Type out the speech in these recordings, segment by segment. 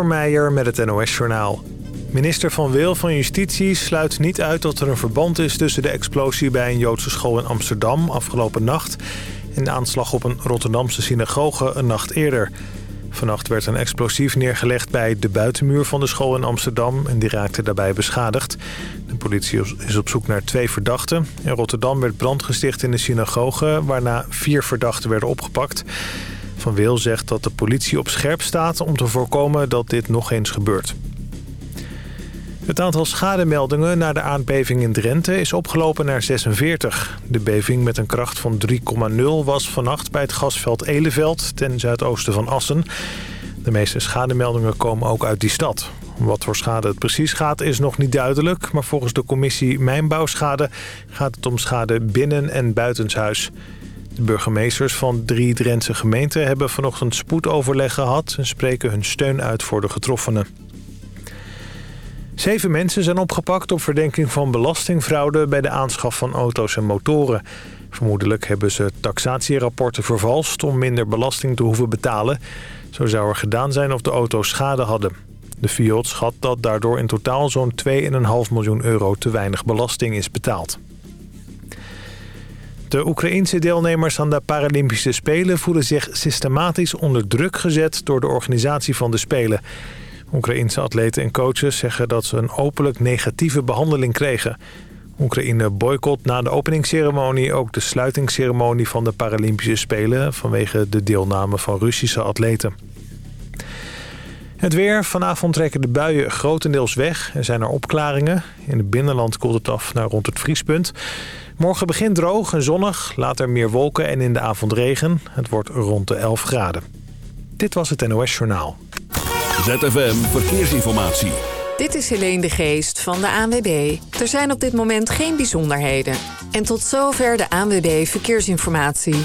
Meijer met het NOS-journaal. Minister Van Wil van Justitie sluit niet uit dat er een verband is... tussen de explosie bij een Joodse school in Amsterdam afgelopen nacht... en de aanslag op een Rotterdamse synagoge een nacht eerder. Vannacht werd een explosief neergelegd bij de buitenmuur van de school in Amsterdam... en die raakte daarbij beschadigd. De politie is op zoek naar twee verdachten. In Rotterdam werd brand gesticht in de synagoge... waarna vier verdachten werden opgepakt... Van Wil zegt dat de politie op scherp staat om te voorkomen dat dit nog eens gebeurt. Het aantal schademeldingen na de aardbeving in Drenthe is opgelopen naar 46. De beving met een kracht van 3,0 was vannacht bij het gasveld Eleveld ten zuidoosten van Assen. De meeste schademeldingen komen ook uit die stad. Wat voor schade het precies gaat is nog niet duidelijk... maar volgens de commissie Mijnbouwschade gaat het om schade binnen- en buitenshuis. De burgemeesters van drie Drentse gemeenten hebben vanochtend spoedoverleg gehad... en spreken hun steun uit voor de getroffenen. Zeven mensen zijn opgepakt op verdenking van belastingfraude... bij de aanschaf van auto's en motoren. Vermoedelijk hebben ze taxatierapporten vervalst... om minder belasting te hoeven betalen. Zo zou er gedaan zijn of de auto's schade hadden. De Fiat schat dat daardoor in totaal zo'n 2,5 miljoen euro te weinig belasting is betaald. De Oekraïense deelnemers aan de Paralympische Spelen voelen zich systematisch onder druk gezet door de organisatie van de Spelen. Oekraïense atleten en coaches zeggen dat ze een openlijk negatieve behandeling kregen. Oekraïne boycott na de openingsceremonie ook de sluitingsceremonie van de Paralympische Spelen vanwege de deelname van Russische atleten. Het weer. Vanavond trekken de buien grotendeels weg en zijn er opklaringen. In het binnenland koelt het af naar rond het vriespunt. Morgen begint droog en zonnig, later meer wolken en in de avond regen. Het wordt rond de 11 graden. Dit was het NOS Journaal. ZFM Verkeersinformatie. Dit is Helene de Geest van de ANWB. Er zijn op dit moment geen bijzonderheden. En tot zover de ANWB Verkeersinformatie.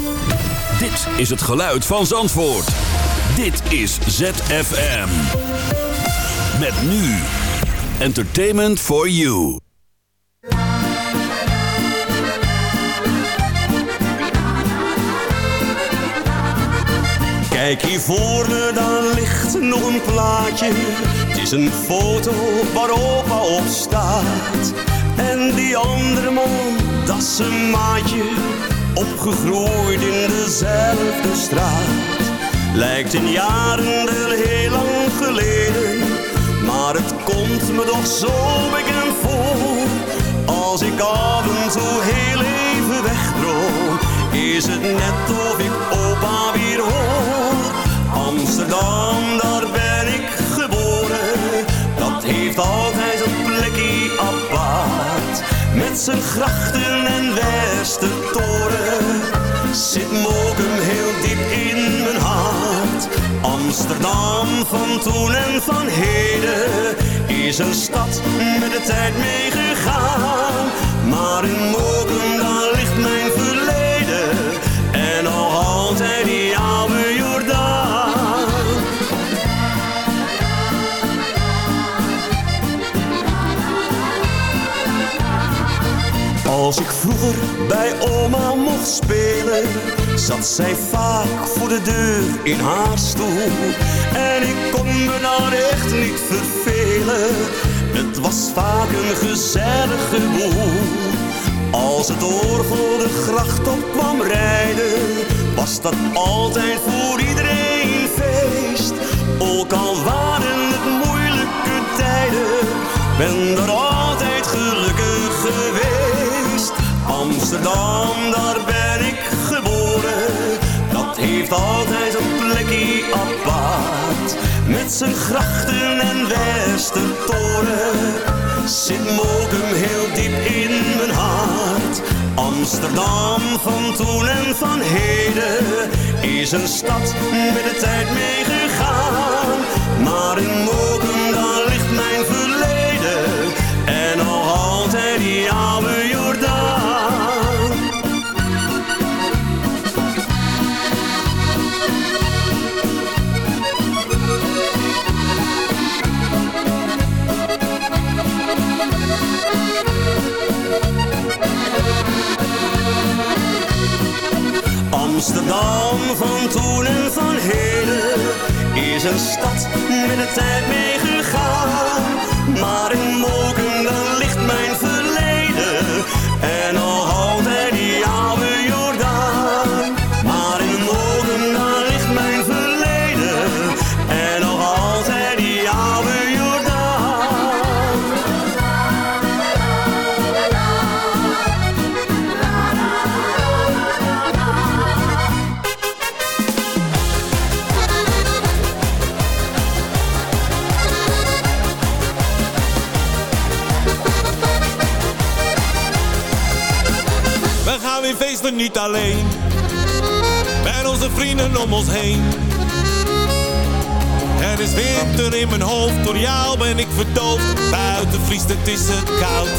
Dit is het geluid van Zandvoort. Dit is ZFM. Met nu. Entertainment for you. Kijk hier voor me, dan ligt nog een plaatje. Het is een foto waarop op staat. En die andere man, dat is een maatje opgegroeid in dezelfde straat. Lijkt in jaren wel heel lang geleden, maar het komt me toch zo bekend voor. Als ik af en toe heel even wegdroom, is het net of ik opa weer hoor. Amsterdam, daar ben ik geboren, dat heeft altijd. Met zijn grachten en Westertoren zit Mokum heel diep in mijn hart. Amsterdam van toen en van heden is een stad met de tijd meegegaan. Maar in Mokum daar ligt mijn Als ik vroeger bij oma mocht spelen, zat zij vaak voor de deur in haar stoel. En ik kon me dan echt niet vervelen, het was vaak een gezellige boel. Als het orgel de gracht op kwam rijden, was dat altijd voor iedereen feest. Ook al waren het moeilijke tijden, ben er altijd Amsterdam, daar ben ik geboren, dat heeft altijd een plekje apart. Met zijn grachten en Westertoren zit Mokum heel diep in mijn hart. Amsterdam van toen en van heden is een stad met de tijd meegegaan. Maar in Mokum, daar ligt mijn verleden en nog altijd die Amsterdam van toen en van heden is een stad met de tijd meegegaan. Maar in Moken niet alleen. Met onze vrienden om ons heen. Er is winter in mijn hoofd, door jou ben ik verdoofd. Buiten vriest het, is het koud.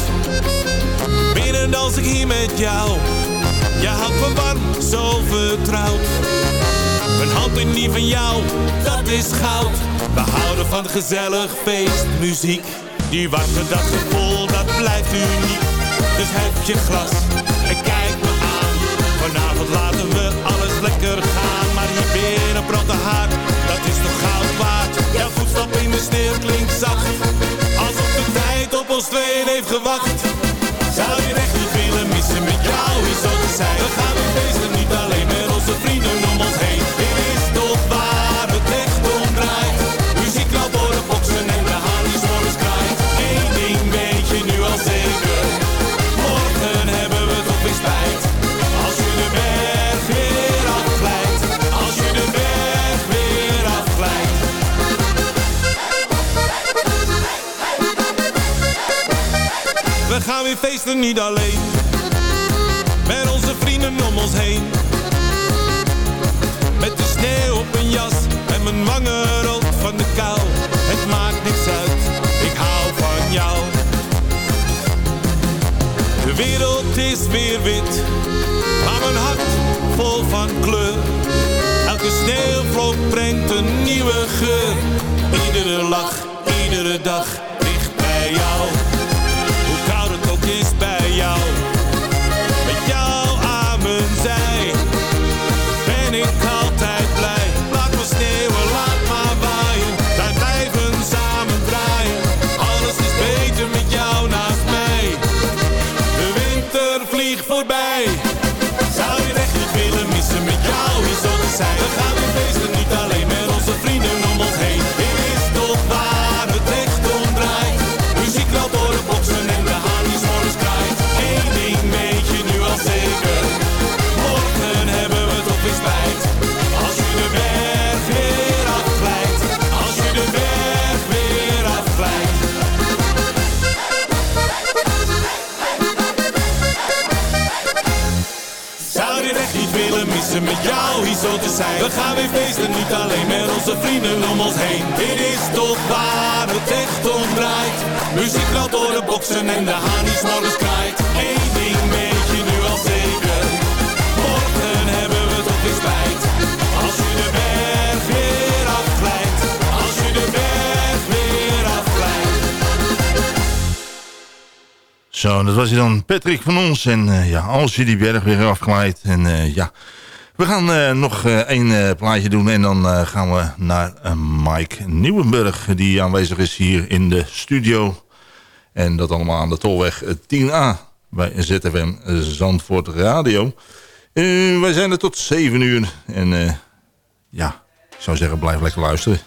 Binnen dans ik hier met jou. Je houdt me warm, zo vertrouwd. Mijn hand in die van jou, dat is goud. We houden van gezellig feest, muziek. Die warme daggevoel, dat blijft uniek. Dus heb je glas lekker gaan. Maar hier binnen brandt de haard, dat is toch goud waard. Jouw voetstap in de sneeuw klinkt zacht. Alsof de tijd op ons tweeën heeft gewacht. Zou je echt niet willen missen met jou hier zo te zijn? We gaan feesten niet alleen met onze vrienden om ons heen. Gaan weer feesten niet alleen. Met onze vrienden om ons heen. Met de sneeuw op mijn jas en mijn wangen rood van de kou. Het maakt niks uit, ik hou van jou. De wereld is weer wit, maar mijn hart vol van kleur. Elke sneeuwvlok brengt een nieuwe geur. Iedere lach, iedere dag dicht bij jou. Zijn? We gaan We gaan weer feesten, niet alleen met onze vrienden om ons heen. Dit is toch waar het echt om draait. Muziek knalt door de boksen en de haan die s'morgens kraait. Eén ding weet je nu al zeker. Morgen hebben we toch weer spijt. Als je de berg weer afglijdt. Als je de berg weer afglijdt. Zo, dat was hij dan, Patrick van ons. En eh, ja, als je die berg weer afglijdt. En eh, ja, we gaan eh, nog eh, één eh, plaatje doen. En dan gaan we naar Mike Nieuwenburg. Die aanwezig is hier in de studio. En dat allemaal aan de Tolweg eh, 10A. Bij ZFM Zandvoort Radio. Wij zijn er tot 7 uur. En ja, ik zou zeggen, blijf lekker luisteren.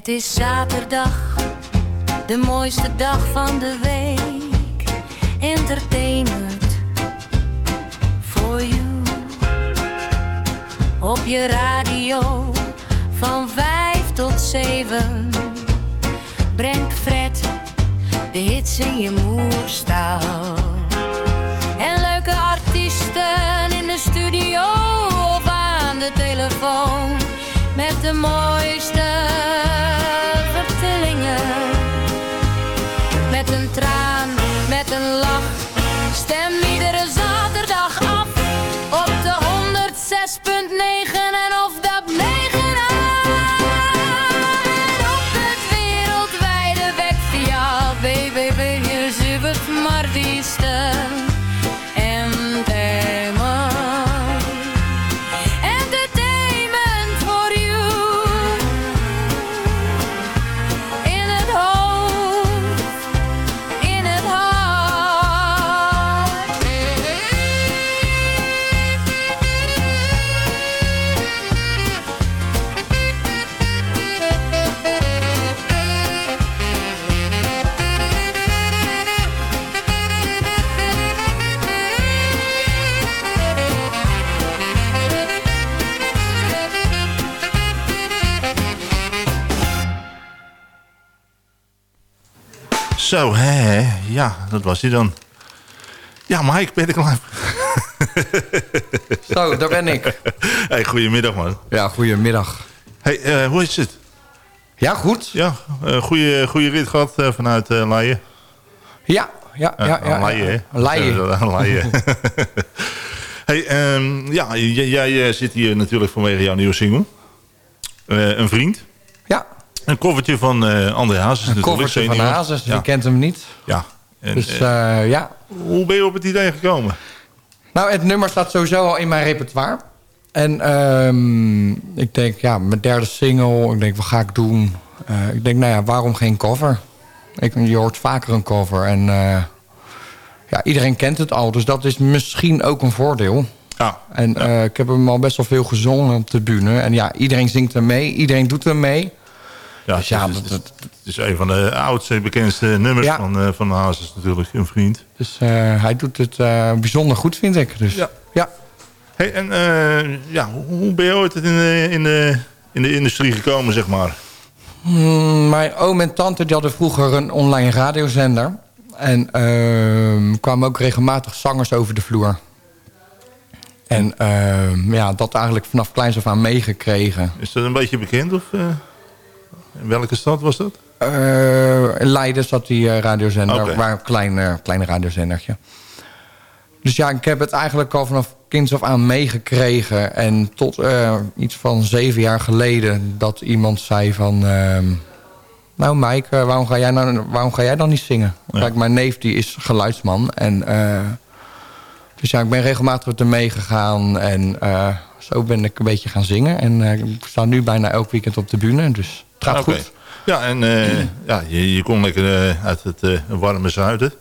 Het is zaterdag, de mooiste dag van de week. Entertainment for you. op je radio van 5 tot 7 brengt Fred de hits in je moerstaal. En leuke artiesten in de studio of aan de telefoon met de mooiste Zo, hè, ja, dat was hij dan. Ja, Mike, ben er klaar? Zo, daar ben ik. Hey, goedemiddag man. Ja, goedemiddag. Hey, eh, hoe is het? Ja, goed. Ja, uh, goede, goede rit gehad uh, vanuit uh, Leiden. Ja, ja, ja. ja, Leiden, hè? Hey, um, ja, jij zit hier natuurlijk vanwege jouw nieuwe single. een vriend. Een koffertje van André Hazes Een koffertje van Hazes, ja. wie kent hem niet. Ja. En, dus ja. Hoe ben je op het idee gekomen? Nou, het nummer staat sowieso al in mijn repertoire. En um, ik denk, ja, mijn derde single. Ik denk, wat ga ik doen? Uh, ik denk, nou ja, waarom geen cover? Ik, je hoort vaker een cover. En uh, ja, iedereen kent het al. Dus dat is misschien ook een voordeel. Ja. En ja. Uh, ik heb hem al best wel veel gezongen op de bühne. En ja, iedereen zingt er mee. Iedereen doet er mee. Ja, dus ja, het, is, dat, het, is, een van de oudste, bekendste nummers Ja. van, uh, van Hazes natuurlijk. Een vriend. Dus uh, hij doet het uh, bijzonder goed, vind ik. Dus, Ja. ja. Hey, en ja, hoe ben je ooit in de, in, de, in de industrie gekomen, zeg maar? Hmm, mijn oom en tante die hadden vroeger een online radiozender. En uh, kwamen ook regelmatig zangers over de vloer. En uh, ja, dat eigenlijk vanaf kleins af aan meegekregen. Is dat een beetje bekend? Of, in welke stad was dat? Uh, in Leiden zat die uh, radiozender. Waar een klein, uh, klein radiozendertje. Dus ja, ik heb het eigenlijk al vanaf kinds af aan meegekregen. En tot uh, iets van zeven jaar geleden dat iemand zei van... Uh, nou Mike, uh, waarom, ga jij nou, waarom ga jij dan niet zingen? Ja. Kijk, mijn neef die is geluidsman. En, dus ja, ik ben regelmatig met hem meegegaan. En zo ben ik een beetje gaan zingen. En ik sta nu bijna elk weekend op de bühne. Dus het gaat goed. Ja, en uh, ja, je, je kon lekker uh, uit het uh, warme zuiden.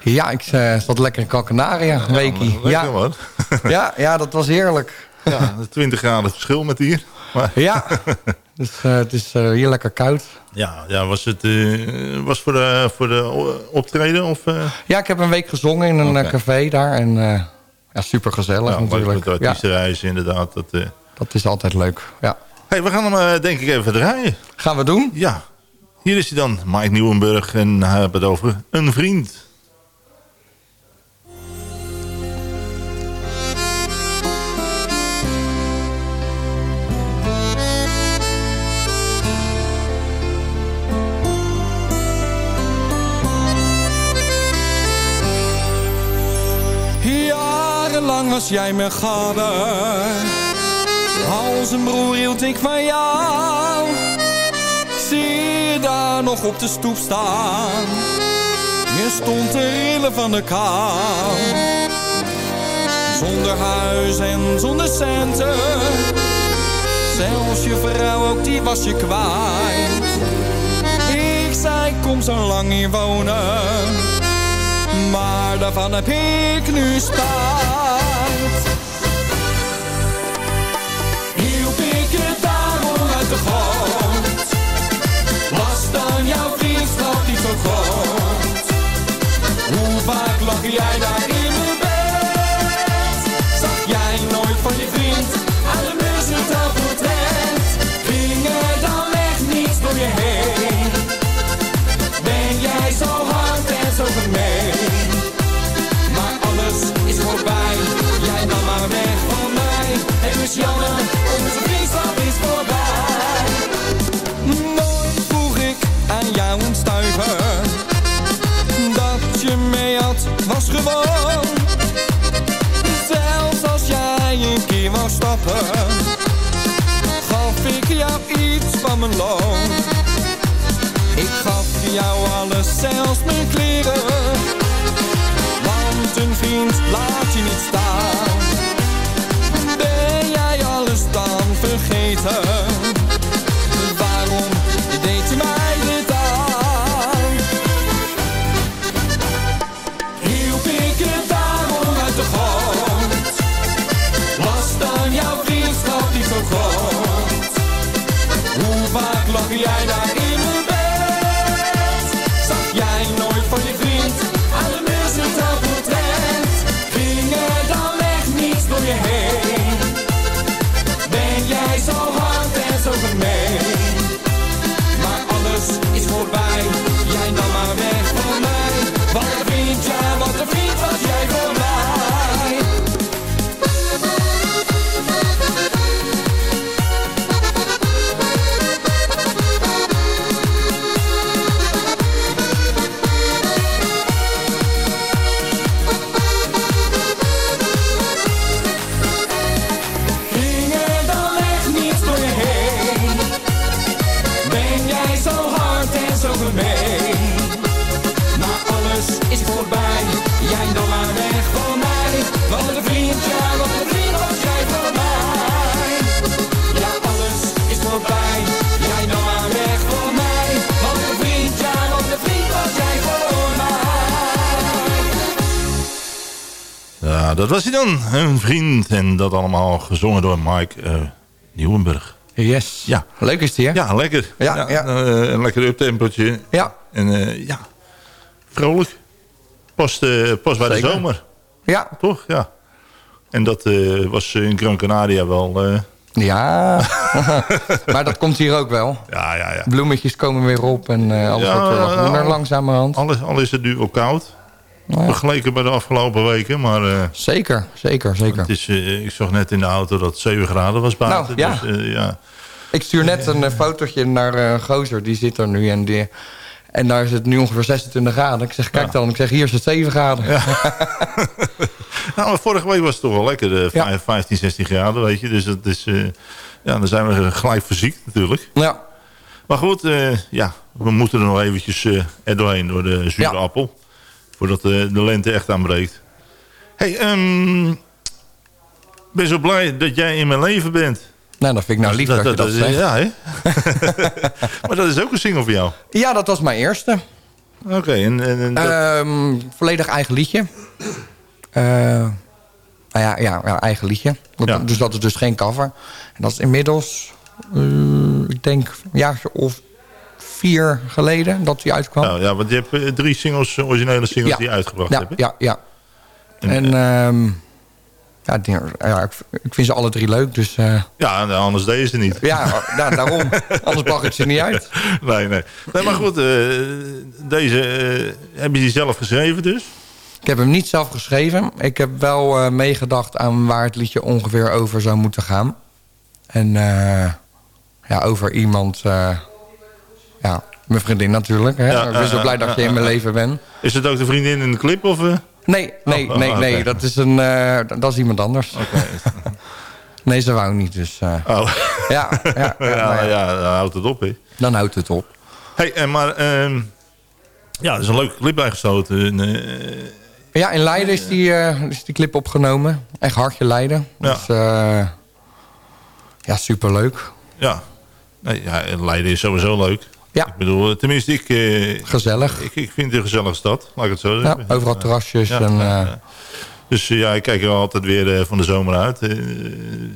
Ja, ik zat lekker in Calcanaria, een weekie. Ja, man. ja, ja, dat was heerlijk. ja, 20 graden verschil met hier. Maar, Ja, dus uh, het is uh, hier lekker koud. ja, ja, was het uh, was voor de, voor de optreden? Of, Ja, ik heb een week gezongen in een okay. café daar. En ja, super gezellig ja, maar natuurlijk. Ja, artiestenreizen inderdaad. Dat, dat is altijd leuk. Ja. Hey, we gaan hem uh, denk ik even draaien. Gaan we doen? Ja, hier is hij dan, Mike Nieuwenburg. En hij heeft het over een vriend. Jarenlang was jij mijn vader. Als een broer hield ik van jou. Zie je daar nog op de stoep staan. Je stond te rillen van de kou. Zonder huis en zonder centen. Zelfs je vrouw ook die was je kwijt. Ik zei kom zo lang hier wonen. Maar daarvan heb ik nu spijt. Was dan jouw vriendschap niet zo groot? Hoe vaak lag jij daar mijn loon. Ik gaf jou alles, zelfs mijn kleren. Want een vriend laat je niet staan. Ja, dat was hij dan. Een vriend. En dat allemaal gezongen door Mike eh Nieuwenburg. Yes. Ja. Leuk is die, hè? Ja, lekker. Ja, ja. eh, een lekker uptempootje. Ja. En eh, ja, vrolijk. Past, past bij de zomer. Ja. Toch? Ja. En dat was in Gran Canaria wel... Ja. maar dat komt hier ook wel. ja, ja, ja. Bloemetjes komen weer op en alles wordt weer wat langzamerhand. Al is, al is het nu wel koud. Ja. Vergeleken bij de afgelopen weken. Maar eh, Zeker, zeker, zeker. het is, eh, ik zag net in de auto dat het 7 graden was buiten. Nou, ja. Dus, eh, ja. Ik stuur net een fotootje naar gozer, die zit er nu. En, die, en daar is het nu ongeveer 26 graden. Ik zeg, kijk dan. Ik zeg, hier is het 7 graden. Ja, Nou, maar vorige week was het toch wel lekker. vijf- 15, 16 graden, weet je. Dus dat is... ja, dan zijn we gelijk verziekt natuurlijk. ja. Maar goed, ja, we moeten er nog eventjes eh er doorheen door de zure appel. Voordat de lente echt aanbreekt. hey, ik ben zo blij dat jij in mijn leven bent. Nou, dat vind ik nou lief dat, je dat. Ja, hè? maar dat is ook een single voor jou. Ja, dat was mijn eerste. Oké, en, en, en dat- Ehm, volledig eigen liedje. Eh, nou ja, ja, ja, eigen liedje. Dat- Ja. Dus dat is dus geen cover. En dat is inmiddels, eh, ik denk, een jaartje of vier geleden dat die uitkwam. nou, ja, want je hebt eh, drie singles, eh, originele singles Ja. die je uitgebracht ja, hebt. ja, ja. En, En ehm, ja, die- ja, ik, ik vind ze alle drie leuk. Dus eh, Ja, nou, anders deden ze niet. ja, ja, daarom. Anders bracht ik ze niet uit. Nee, nee. nee maar goed, eh, deze eh, heb je die zelf geschreven dus? Ik heb hem niet zelf geschreven. Ik heb wel eh, meegedacht aan waar het liedje ongeveer over zou moeten gaan. En eh, ja, over iemand... eh, ja, mijn vriendin natuurlijk. Hè? Ja, ik ben zo eh, blij eh, dat je in mijn leven bent. Is het ook de vriendin in de clip? Of, eh? Nee, nee, Oh, nee, oh, nee. Dat is, een, eh, dat is iemand anders. Nee, ze wou niet. Dus eh, Oh. ja, ja, ja, Ja, nou ja, ja, dan houdt het op, dan houdt het op. Hey, en maar... ehm, ja, er is een leuke clip bijgestoten. En, eh, Ja, in Leiden is die, eh, is die clip opgenomen. Echt hartje Leiden. Ja. Dus eh, ja, superleuk. ja. Nee, ja, Leiden is sowieso leuk. Ja. Ik bedoel, eh, tenminste, ik, eh, Gezellig. ik, ik vind het een gezellige stad. Laat ik het zo Ja, zeggen. overal terrasjes. Ja, en, ja, eh, ja. Dus ja, ik kijk er altijd weer van de zomer uit.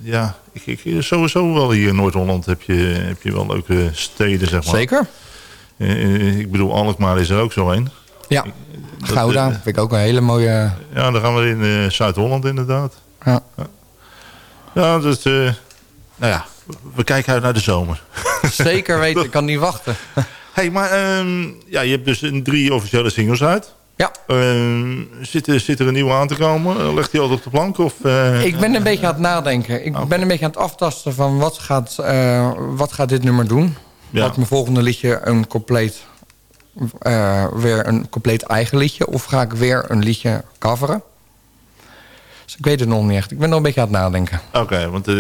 Ja, ik, ik, sowieso wel hier in Noord-Holland heb je, heb je wel leuke steden, zeg maar. Zeker. Ik bedoel, Alkmaar is er ook zo een. Ja, Dat, Gouda vind ik ook een hele mooie... Ja, dan gaan we in Zuid-Holland inderdaad. Ja. Ja, dus, eh, nou ja, we kijken uit naar de zomer. Zeker weten, ik kan niet wachten. hey, maar ehm, ja, je hebt dus een drie officiële singles uit. Ja. Ehm, zit, er, zit er een nieuwe aan te komen? Legt die al op de plank? Of, eh, Ik ben een beetje aan het nadenken. Ik ben een beetje aan het aftasten van wat gaat, eh, wat gaat dit nummer doen. Ja. Wordt mijn volgende liedje een compleet eh, weer een compleet eigen liedje... of ga ik weer een liedje coveren? Dus ik weet het nog niet echt. Ik ben nog een beetje aan het nadenken. Oké, want eh,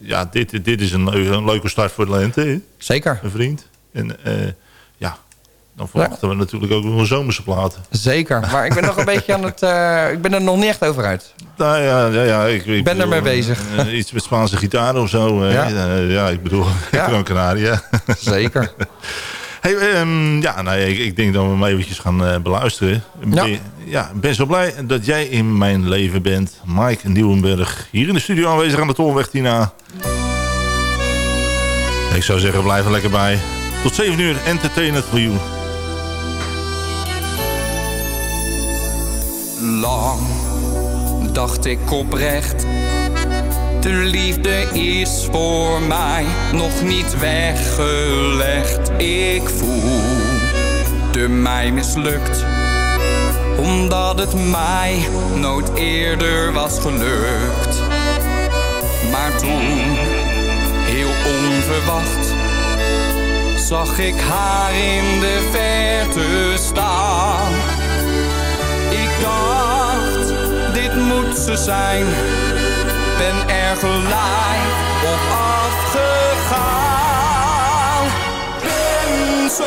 ja, dit, dit is een, leu- een leuke start voor de lente. hè? Zeker. Een vriend. En eh, ja, dan verwachten we natuurlijk ook nog een zomerse platen. Zeker. Maar ik ben nog een beetje aan het... eh, ik ben er nog niet echt over uit. Nou ja, ja, ja ik, ik Ben bedoel, bezig. eh, iets met Spaanse gitaar of zo. Ja. ja, ja ik bedoel, Ja. Gran Canaria. Zeker. Hey, ehm, ja, nou, ik, ik denk dat we hem eventjes gaan eh, beluisteren. Ja. Ben, ja, ben zo blij dat jij in mijn leven bent. Mike Nieuwenberg, hier in de studio aanwezig aan de Tolweg Tina. Ik zou zeggen, blijf er lekker bij. Tot 7 uur, entertainment for you. Lang dacht ik oprecht. De liefde is voor mij nog niet weggelegd. Ik voel de mij mislukt. Omdat het mij nooit eerder was gelukt. Maar toen, heel onverwacht, zag ik haar in de verte staan. Ik dacht, dit moet ze zijn. Ben er gelijk op afgegaan. Ben zo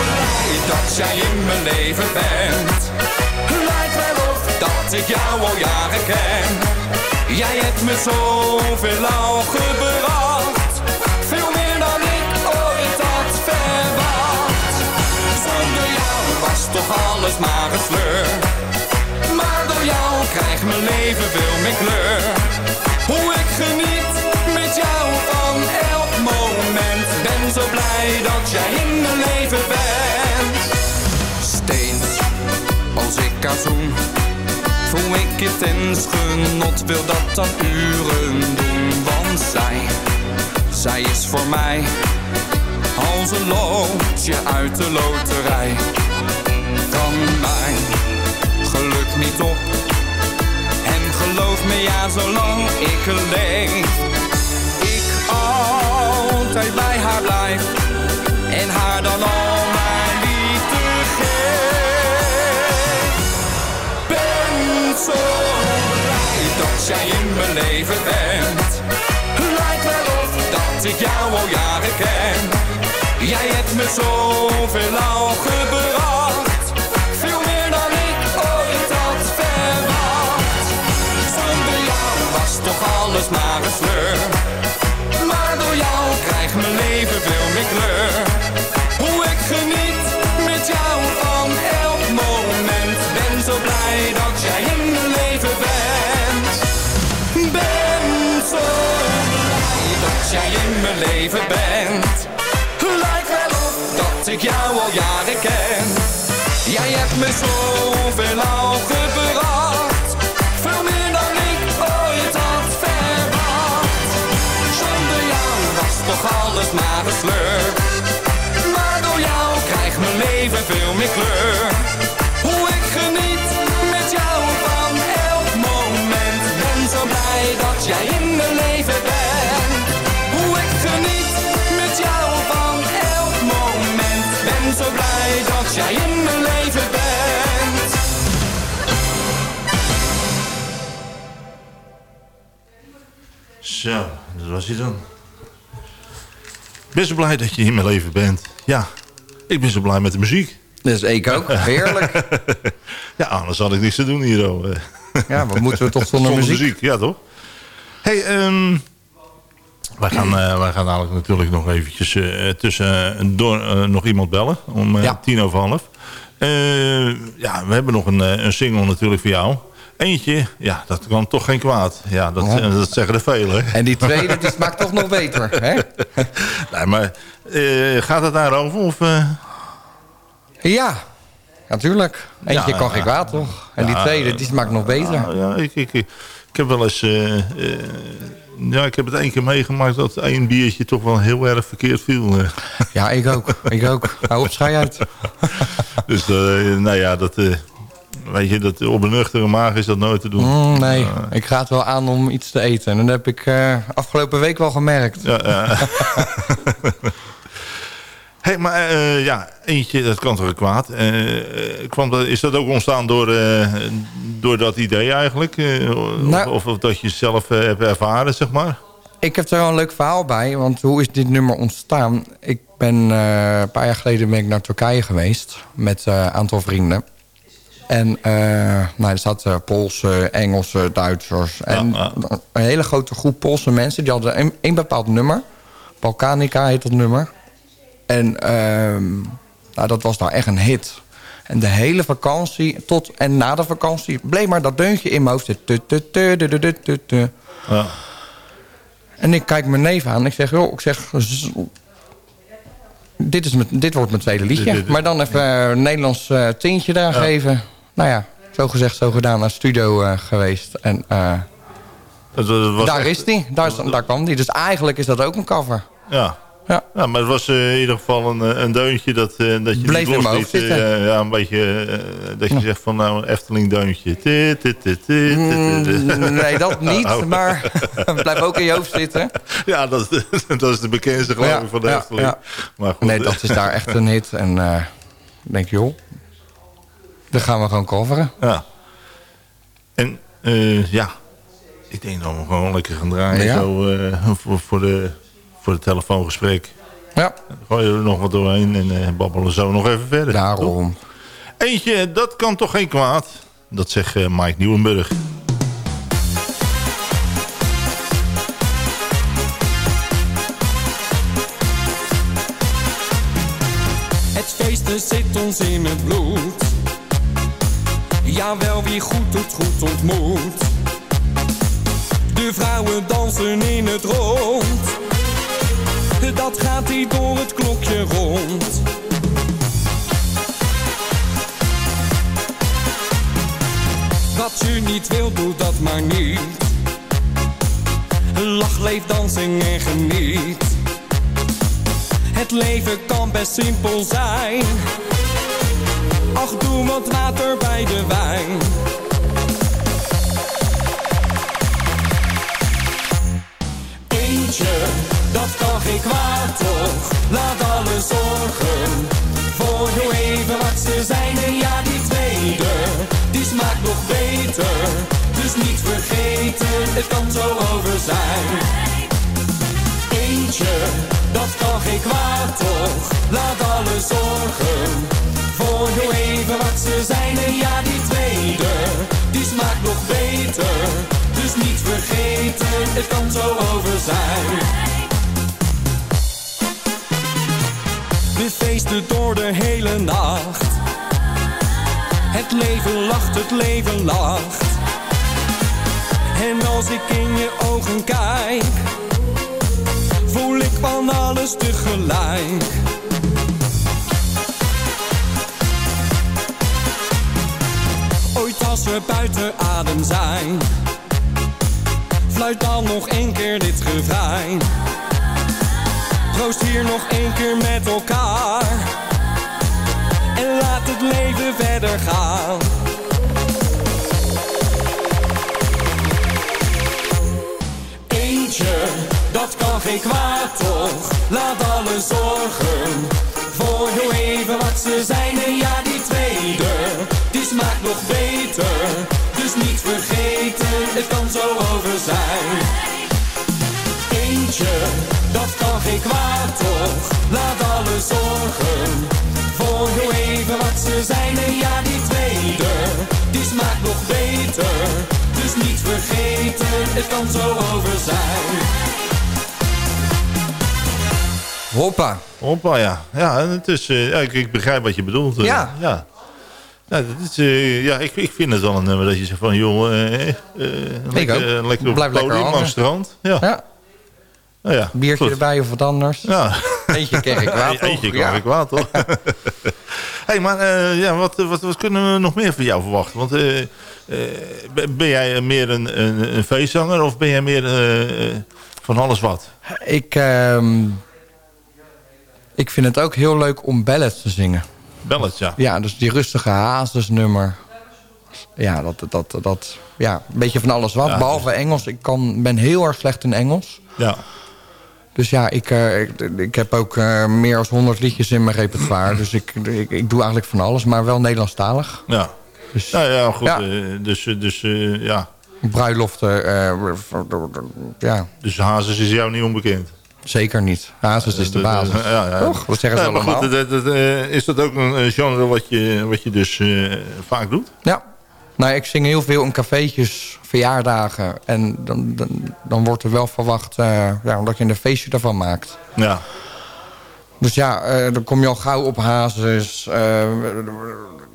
blij dat jij in mijn leven bent. Lijkt wel of dat ik jou al jaren ken. Jij hebt me zoveel al gebracht. Veel meer dan ik ooit had verwacht. Zonder jou was toch alles maar een sleur. Maar door jou krijgt mijn leven veel meer kleur. Hoe ik geniet met jou van elk moment. Ben zo blij dat jij in mijn leven bent. Steeds als ik haar zoen, voel ik intens genot. Wil dat dan uren doen, want zij, zij is voor mij als een loodje uit de loterij. En geloof me ja, zolang ik leef, ik altijd bij haar blijf. En haar dan al mijn liefde geef. Ben zo blij dat jij in mijn leven bent. Lijkt wel of dat ik jou al jaren ken. Jij hebt me zoveel al gebracht. Mijn leven bent. Lijkt wel of dat ik jou al jaren ken. Jij hebt me zoveel al gebracht. Veel meer dan ik ooit had verwacht. Zonder jou was toch alles maar een sleur. Maar door jou krijgt mijn leven veel meer kleur. Hoe ik geniet met jou van elk moment. Ben zo blij dat jij in mijn leven bent. Zo, dat was hij dan. Zo blij dat je in mijn leven bent. Ja, ik ben zo blij met de muziek. Dus ik ook. Heerlijk. Ja, anders had ik niks te doen hier. Ja, wat moeten we toch zonder, muziek? Ja, toch? hey, ehm, wij, gaan, eh, wij gaan dadelijk natuurlijk nog eventjes eh, tussen eh, door nog iemand bellen. Om Ja. tien over half. Ja, we hebben nog een, een single natuurlijk voor jou. Eentje, ja, dat kan toch geen kwaad. Ja, dat, Ja. eh, dat zeggen de velen. En die tweede, die smaakt toch nog beter. Hè? Nee, maar eh, gaat het daarover? Of, eh? Ja, natuurlijk. Eentje Ja, kan geen kwaad, toch? En die tweede, die smaakt nog beter. Ja, ik, ik, ik, heb wel eens... eh, ja, ik heb het één keer meegemaakt dat één biertje toch wel heel erg verkeerd viel. Ja, ik ook. Ik ook. Hou op, schei uit. dus nou ja, dat, weet je, dat op een nuchtere maag is dat nooit te doen. Mm, nee, ik ga het wel aan om iets te eten. En dat heb ik eh, afgelopen week wel gemerkt. Ja. Hey, maar eh, ja, eentje, dat kan toch kwaad. Eh, kwam dat, is dat ook ontstaan door, door dat idee eigenlijk? Nou- of, of dat je zelf hebt ervaren, zeg maar? Ik heb er wel een leuk verhaal bij, want hoe is dit nummer ontstaan? Ik ben een paar jaar geleden ben ik naar Turkije geweest met een aantal vrienden. En eh, nou, er zaten Poolse, Engelse, Duitsers. En ja. een hele grote groep Poolse mensen die hadden een, een bepaald nummer. Balkanica heet dat nummer. En ehm, nou, dat was daar echt een hit. En de hele vakantie, tot en na de vakantie, bleef maar dat deuntje in mijn hoofd. zitten. Ja. En ik kijk mijn neef aan. Ik zeg, joh, ik zeg... Dit, is mijn, dit wordt mijn tweede liedje. Maar dan even een Nederlands eh, tintje daar Ja. geven. Nou ja, zo gezegd, zo gedaan. Naar studio eh, geweest. En eh, was daar echt- is die. Daar, is, daar kwam die. Dus eigenlijk is dat ook een cover. Ja. Ja. Ja, maar het was eh, in ieder geval een, een deuntje dat, dat je Bleef. Eh, ja, een beetje dat je zegt van nou een Efteling deuntje. Mm, nee, dat niet. Oh. Maar blijf ook in je hoofd zitten. Ja, dat, is- dat is de bekendste geloof Ja, ik van de Efteling. Maar goed, Nee, dat is daar echt een hit. En ik denk, joh, dat gaan we gewoon coveren. Ja. En eh, ja, ik denk dat we gewoon lekker gaan draaien Ja. zo, eh, voor, voor, de, voor het telefoongesprek. Ja, Dan gooien we er nog wat doorheen en eh, babbelen zo nog even verder. daarom. Eentje, dat kan toch geen kwaad? Dat zegt eh, Mike Nieuwenburg. Het feesten zit ons in het bloed. Jawel, wie goed doet, goed ontmoet. De vrouwen dansen in het rond. Dat gaat hier door het klokje rond. Wat je niet wil, doe dat maar niet. Lach, leef, dansen en geniet. Het leven kan best simpel zijn. Ach, doe wat water bij de wijn. Eentje, dat kan geen kwaad toch. Laat alle zorgen voor heel even wat ze zijn. En ja, die tweede, die smaakt nog beter. Dus niet vergeten, het kan zo over zijn. Dat kan geen kwaad toch. Laat alle zorgen heel even wat ze zijn. En ja, die tweede, die smaakt nog beter. Dus niet vergeten, het kan zo over zijn. We feesten door de hele nacht. Het leven lacht, het leven lacht. En als ik in je ogen kijk voel ik van alles tegelijk. Ooit als we buiten adem zijn, fluit dan nog één keer dit refrein. Proost hier nog één keer met elkaar, en laat het leven verder gaan. Eentje, dat kan geen kwaad toch. Laat alle zorgen voor heel even wat ze zijn. En ja, die tweede, die smaakt nog beter. Dus niet vergeten, het kan zo over zijn. Eentje, dat kan geen kwaad toch. Laat alle zorgen voor heel even wat ze zijn. En ja, die tweede, die smaakt nog beter. Dus niet vergeten, het kan zo over zijn. Hoppa. Hoppa, ja. Ja, het is, ja ik, ik begrijp wat je bedoelt. eh. Ja. Ja, ja, dat is, eh, ja ik, ik vind het wel een nummer dat je zegt van... joh, eh, eh, lekker, lekker op het podium strand. Ja. Ja, Nou ja, biertje goed. erbij of wat anders. Ja. Eentje krijg ik kwaad? Eentje Ja. krijg ik kwaad, toch? hey, maar ja, wat, wat, wat kunnen we nog meer van jou verwachten? Want ben jij meer een, een, een feestzanger of ben jij meer van alles wat? Ik, ehm, ik vind het ook heel leuk om ballads te zingen. Ballads, ja. Ja, dus die rustige hazesnummer. Ja, dat, dat, dat, ja, een beetje van alles wat. Ja, Behalve Engels. Ik kan, ben heel erg slecht in Engels. Ja, Dus ja, ik, eh, ik, ik heb ook eh, meer dan 100 liedjes in mijn repertoire. Dus ik, ik, ik doe eigenlijk van alles, maar wel Nederlandstalig. Ja. Dus, Nou ja, goed. Ja. eh, dus dus ja. Bruiloften, ja, Dus Hazes is jou niet onbekend. Zeker niet. Hazes is de basis. dat- ja, ja. Toch? Dat zeggen ze Ja, maar allemaal. goed, dat- dat, eh, is dat ook een genre wat je, wat je dus eh, vaak doet? Ja. Nou, ik zing heel veel in cafeetjes, verjaardagen. En dan, dan, dan wordt er wel verwacht uh, ja, dat je een feestje ervan maakt. Ja. Dus ja, uh, dan kom je al gauw op hazes. Uh,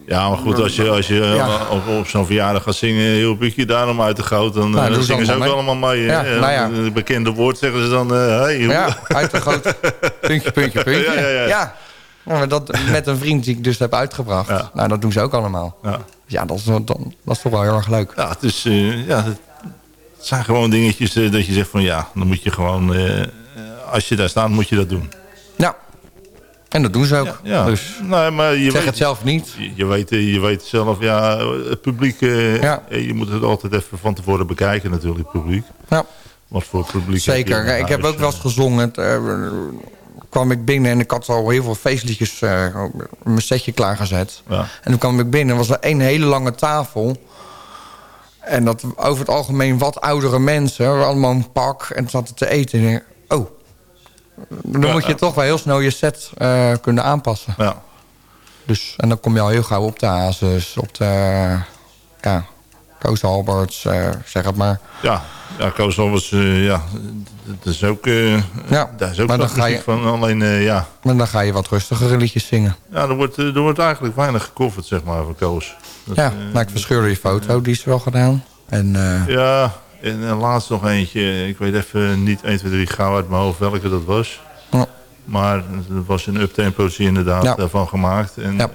ja, maar goed, als je, als je ja. op, op zo'n verjaardag gaat zingen... heel pikje daarom uit de goot... dan, nou, dan zingen ze ook mee. allemaal mee. Ja, nou ja. Het bekende woord zeggen ze dan... Hey, ja, uit de goot. Puntje, puntje, puntje. ja, ja. Nou, dat met een vriend die ik dus heb uitgebracht. Ja. Nou, dat doen ze ook allemaal. Ja, ja dat, is, dat, dat, is toch wel heel erg leuk. Ja, uh, ja, het zijn gewoon dingetjes uh, dat je zegt van ja, dan moet je gewoon... Uh, als je daar staat, moet je dat doen. En dat doen ze ook. Ja, ja. Dus nee, maar je zeg weet, het zelf niet. Je, je, weet, je weet zelf, ja, het publiek... ja. je moet het altijd even van tevoren bekijken natuurlijk, het publiek. Ja. Wat voor publiek Zeker. Heb ik heb ook wel eens gezongen kwam ik binnen en ik had al heel veel feestliedjes uh, mijn setje klaargezet. Ja. En toen kwam ik binnen en was er één hele lange tafel. En dat over het algemeen wat oudere mensen, allemaal een pak en zaten te eten. En oh, dan ja, moet je toch wel heel snel je set uh, kunnen aanpassen. Ja. Dus, en dan kom je al heel gauw op de Hazes, op de ja, Koos Alberts, uh, zeg het maar. Ja, ja Koos Alberts, ja, dat is ook, uh, ja, daar is ook maar dan ga je, van. Alleen, ja. Maar dan ga je wat rustigere liedjes zingen. Ja, er wordt, er wordt eigenlijk weinig gecoverd, zeg maar, van Koos. Dat, ja, nou, ik verscheurde je foto, die is wel gedaan. En, ja, en, en laatst nog eentje, ik weet even niet 1, 2, 3 gauw uit mijn hoofd welke dat was. Ja. Maar er was een uptempootje inderdaad ja. daarvan gemaakt. En ja.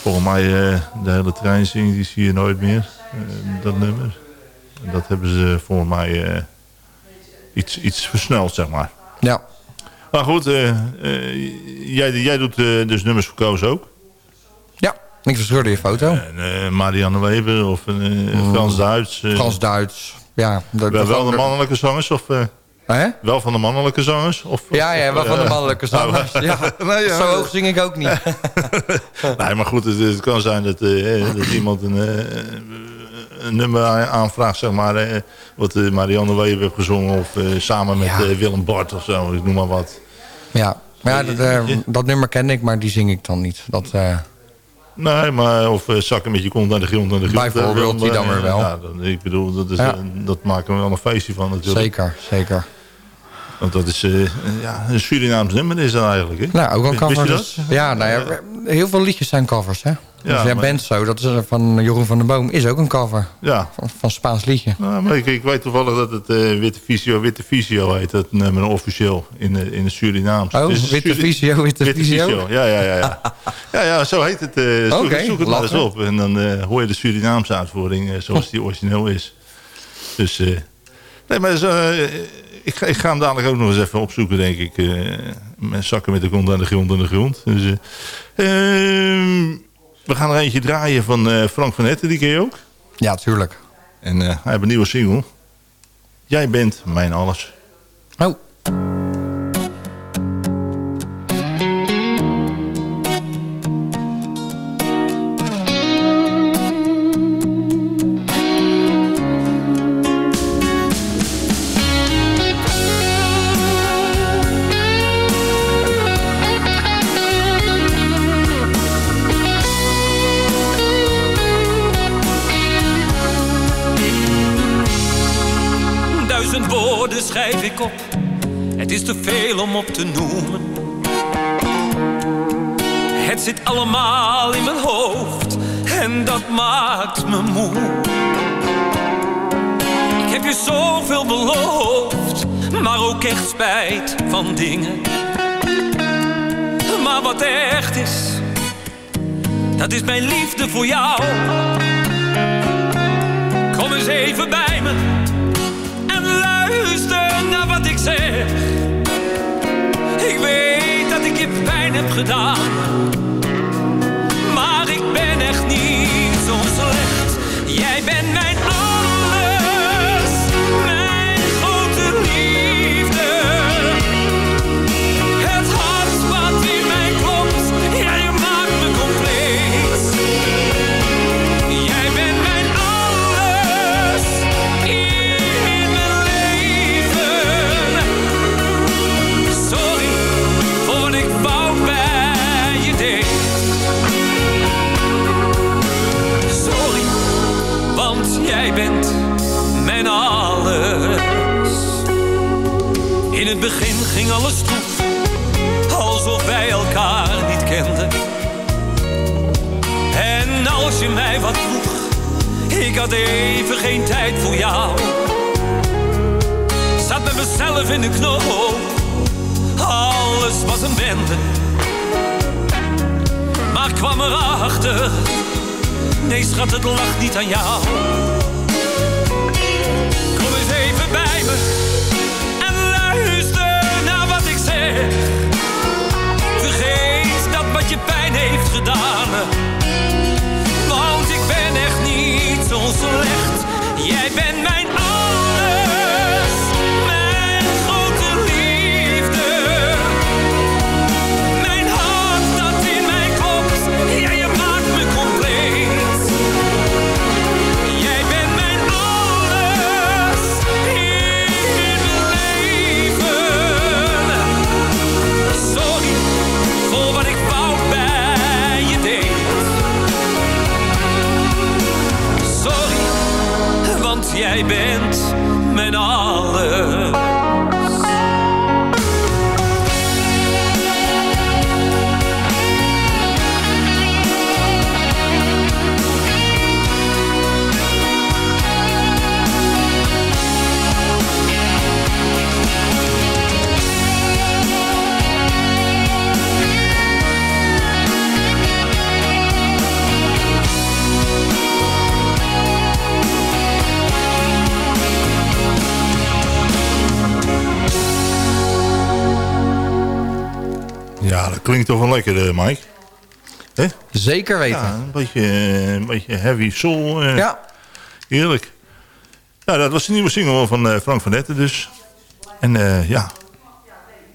volgens mij de hele trein zingt, die zie je nooit meer, dat nummer. En dat hebben ze volgens mij iets, iets versneld, zeg maar. Ja. Maar goed, jij, jij doet dus nummers voor Koos ook? Ik verscheurde je foto. En Marianne Weber of mm. Frans-Duits? Frans-Duits, ja. Dat, wel, wel de mannelijke zangers? Of, Hè? Wel van de mannelijke zangers? Of, ja, ja, wel van de mannelijke zangers. ja. nou, ja. Zo hoog zing ik ook niet. nee, maar goed, het, het kan zijn dat, dat iemand een een nummer aanvraagt, zeg maar, eh, wat uh, Marianne Weber heeft gezongen... of uh, samen met ja. uh, Willem Bart of zo, ik noem maar wat. Ja, ja dat, dat, nummer ken ik, maar die zing ik dan niet. Dat, nee, maar of zakken met je kont naar de grond. Naar de grond Bijvoorbeeld, die dan weer wel. Ja, dan, ik bedoel, dat, is, ja. dat maken we wel een feestje van natuurlijk. Zeker, zeker. Want dat is ja, een Surinaams nummer is dat eigenlijk, hè? Nou, ook een cover. Ja, nou ja, heel veel liedjes zijn covers, hè? Ja, dus maar... bent zo, dat is van Jeroen van der Boom, is ook een cover. Ja. Van, van Spaans liedje. Nou, maar ik, ik, weet toevallig dat het uh, Witte Visio, Witte Visio heet. Dat nummer officieel in, de, in het Surinaams. Oh, dus Witte Suri Visio, Witte, Witte Visio? Visio. Ja, ja, ja. Ja, ja, ja zo heet het. Uh, zoek, okay, zoek het maar eens op. En dan uh, hoor je de Surinaamse uitvoering zoals die origineel is. Dus, nee, maar zo, ik, ga, ik ga hem dadelijk ook nog eens even opzoeken, denk ik. met zakken met de grond aan de grond aan de grond. Dus, ehm, we gaan er eentje draaien van uh, Frank van Hetten, die ken je ook? Ja, tuurlijk. En hij heeft een nieuwe single. Jij bent mijn alles. Oh. Dingen. Maar wat echt is, dat is mijn liefde voor jou. Kom eens even bij me luister naar wat ik zeg. Ik weet dat ik je pijn heb gedaan. Ging alles goed, alsof wij elkaar niet kenden. En als je mij wat vroeg, ik had even geen tijd voor jou. Zat met mezelf in de knoop, alles was een bende. Maar kwam erachter, nee schat, het lag niet aan jou. Je pijn heeft gedaan. Want ik ben echt niet zo slecht. Jij bent mijn jij bent klinkt toch wel lekker, eh, Mike. Hè? Zeker weten. Ja, een beetje, eh, een beetje heavy soul. eh, Ja. Heerlijk. Nou, dat was de nieuwe single van eh, Frank van Netten dus. En eh, ja,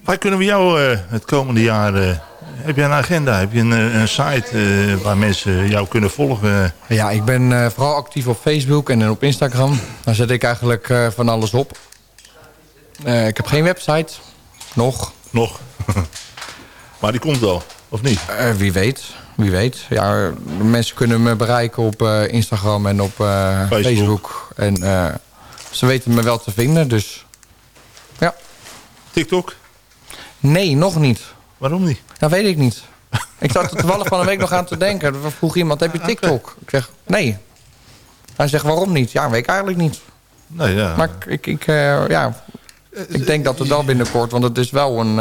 waar kunnen we jou eh, het komende jaar... eh, heb je een agenda? Heb je een, een site waar mensen jou kunnen volgen? Ja, ik ben eh, vooral actief op Facebook en op Instagram. Daar zet ik eigenlijk eh, van alles op. Eh, ik heb geen website. Nog. Nog. maar die komt wel, of niet? Eh, wie weet. Wie weet. Ja, mensen kunnen me bereiken op eh, Instagram en op eh, Facebook. Facebook. En ze weten me wel te vinden, dus... Ja. TikTok? Nee, nog niet. Waarom niet? Dat weet ik niet. Ik zat er toevallig van een week nog aan te denken. Er vroeg iemand, heb je TikTok? Ik zeg, nee. Hij zegt, waarom niet? Ja, weet ik eigenlijk niet. Nee, ja. Maar ik, ik, ik, ja, ik denk dat het wel binnenkort... want het is wel een...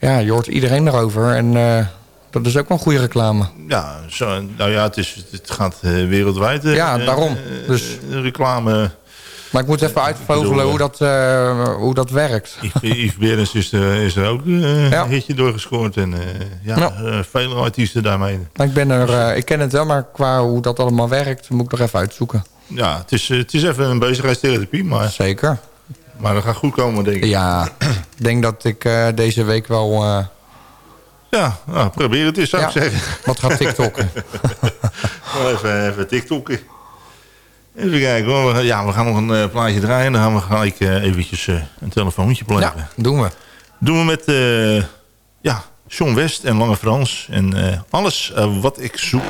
ja, je hoort iedereen erover. En eh, dat is ook wel een goede reclame. Ja, zo, nou ja, het, is, het gaat eh, wereldwijd. eh, Ja, daarom. Dus- reclame. Maar ik moet even uitvogelen hoe dat, hoe dat werkt. Yves, Berens is er, is er ook Ja. een hitje doorgescoord. En ja, eh, vele artiesten daarmee. Maar ik, ben er, ik ken het wel, maar qua hoe dat allemaal werkt... moet ik nog even uitzoeken. Ja, het is, het is even een bezigheidstherapie, maar, Zeker. Maar dat gaat goed komen, denk ik. Ja, ik denk dat ik eh, deze week wel... eh, Ja, nou, probeer het eens, zou ik Ja. zeggen. wat gaat TikTokken. Even, even TikTokken. Even kijken hoor. Ja, we gaan nog een eh, plaatje draaien. Dan gaan we gelijk eventjes een telefoontje plegen. ja, doen we. Doen we met ja, John West en Lange Frans. En alles wat ik zoek.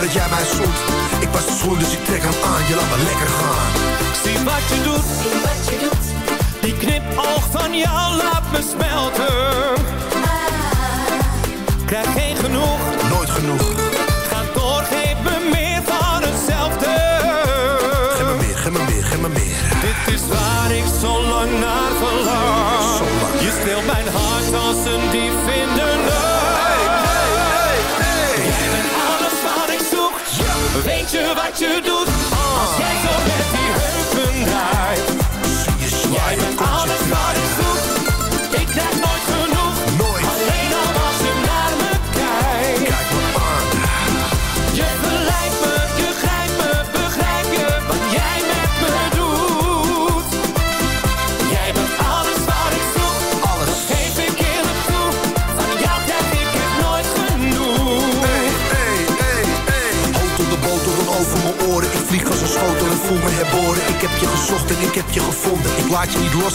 Voordat jij mij zoent. Ik was de schoen, dus ik trek hem aan. Je laat me lekker gaan. Zie wat je doet, zie wat je doet. Die knipoog van jou laat me smelten. Krijg geen genoeg, Nooit genoeg. ga door, geef me meer van hetzelfde. Geef me meer, geef me meer, geef me meer. Dit is waar ik zo lang naar verlang. Zo lang. Je speelt mijn hart als een dief in de Weet je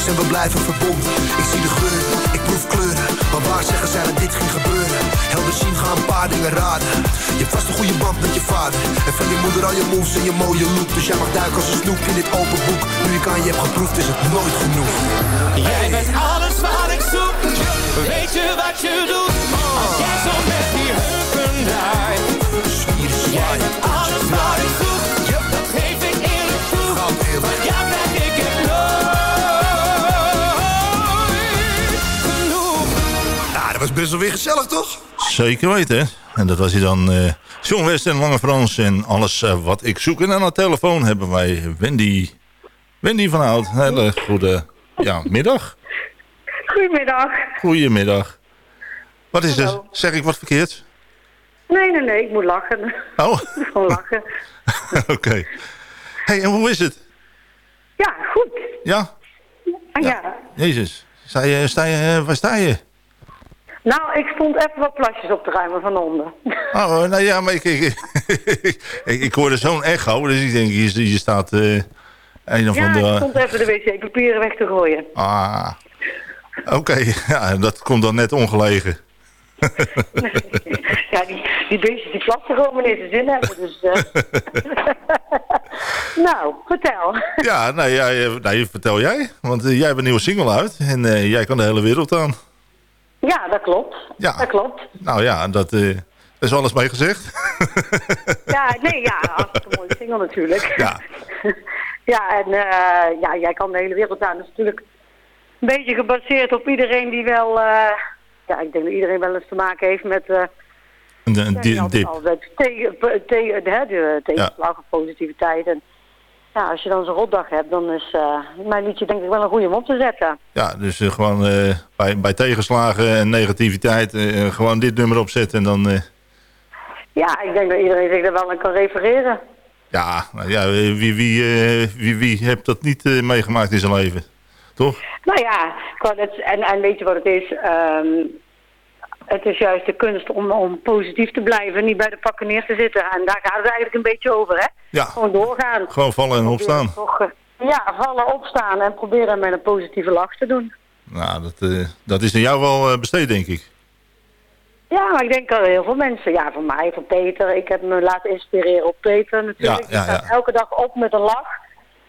en we blijven verbonden. Ik zie de geur, ik proef kleuren. Maar waar zeggen zij dat dit ging gebeuren? Helder zien gaan een paar dingen raden. Je hebt vast een goede band met je vader. En van je moeder al je moves en je mooie look. Dus jij mag duiken als een snoep in dit open boek. Nu ik aan je heb geproefd is het nooit genoeg. Jij bent alles wat ik zoek, weet je wat je doet? Als jij zo met die heupen draait. Jij bent alles wat Wel weer gezellig, toch? Zeker weten. hè. En dat was hij dan eh John West en Lange Frans en alles eh, wat ik zoek. En aan de telefoon hebben wij Wendy, Wendy van Hout. Hele goede ja, middag. Goedemiddag. Goedemiddag. Wat is er? Hallo. Zeg ik wat verkeerd? Nee, nee, nee, ik moet lachen. Oh, Gewoon lachen. oké. hey, en hoe is het? Ja, goed. Ja? Ah, ja. Jezus. Sta je, sta je, eh, waar sta je? Nou, ik stond even wat plasjes op te ruimen van de honden. Oh, nou ja, maar ik, ik, ik, ik hoorde zo'n echo, dus ik denk, je, je staat eh, een of Ja, andere... ik stond even de wc-papieren weg te gooien. Ah, oké. Ja, dat komt dan net ongelegen. ja, die, die beestjes die plassen gewoon wanneer ze zin hebben. Dus, eh. nou, vertel. Ja, nou ja, nou, vertel jij. Want eh, jij hebt een nieuwe single uit en jij kan de hele wereld aan. Ja, dat klopt. Ja. Dat klopt. Nou ja, dat eh, is alles mee gezegd. Ja, nee, ja, hartstikke mooie single natuurlijk. Ja. ja, en eh, ja, jij kan de hele wereld aan. Dat is natuurlijk een beetje gebaseerd op iedereen die wel... eh, ja, ik denk dat iedereen wel eens te maken heeft met... Een, een altijd dip. altijd tegen, tegen, de, de tegenslag of positiviteit. En ja, als je dan zo'n rotdag hebt, dan is eh, mijn liedje denk ik wel een goede om op te zetten. Ja, dus eh, gewoon eh, bij, bij tegenslagen en negativiteit gewoon dit nummer opzetten en dan... Ja, ik denk dat iedereen zich er wel aan kan refereren. ja, nou ja, wie, wie, wie, wie heeft dat niet meegemaakt in zijn leven? Toch? Nou ja, net- en, en weet je wat het is? Ehm, het is juist de kunst om, om positief te blijven, niet bij de pakken neer te zitten. En daar gaat het eigenlijk een beetje over, hè? Ja. Gewoon doorgaan. Gewoon vallen en opstaan. Toch, eh, ja, vallen, opstaan en proberen met een positieve lach te doen. Nou, dat, eh, dat is aan jou wel eh, besteed, denk ik. Ja, maar ik denk dat heel veel mensen, ja, van mij, van Peter, ik heb me laten inspireren op Peter natuurlijk. Ja, ja, elke dag op met een lach.